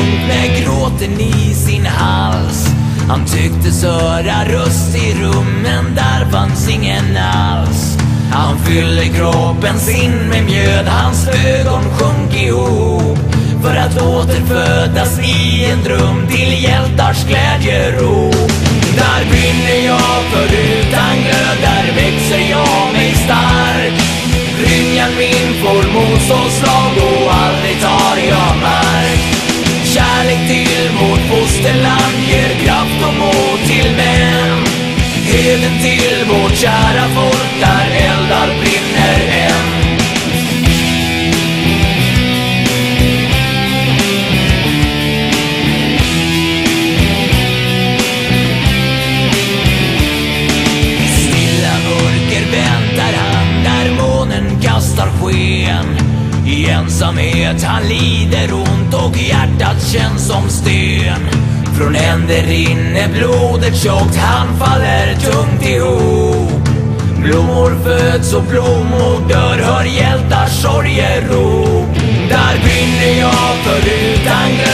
tungt med gråten i sin hals? Han tycktes höra röst i rummen, där fanns ingen alls. Han fyllde kroppen sin med mjöd, hans ögon sjönk ihop. För att återfödas i en dröm till hjältars glädjerop. Där brinner jag för utan glöd. Fosterland ger kraft och mod till män. Heden till vårt kära folk ensamhet han lider ont och hjärtat känns som sten. Från händer rinner blodet tjockt, han faller tungt ihop. Blommor föds och blommor dör, hör hjältars sorgerop. Där brinner jag för utan glöd,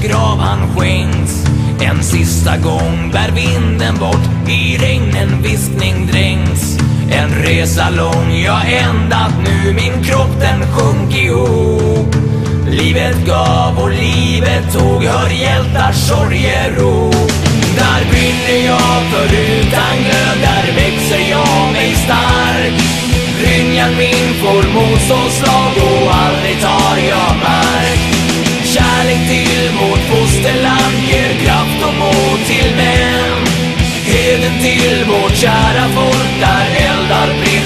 hjältes grav han skänks. En sista gång bär vinden bort, i regnen viskning dränks. En resa lång, ja ändat nu, min kropp den sjönk ihop. Livet gav och livet tog, hör hjältars sorgerop. Där brinner jag förut. till vårt kära folk där eldar brinner.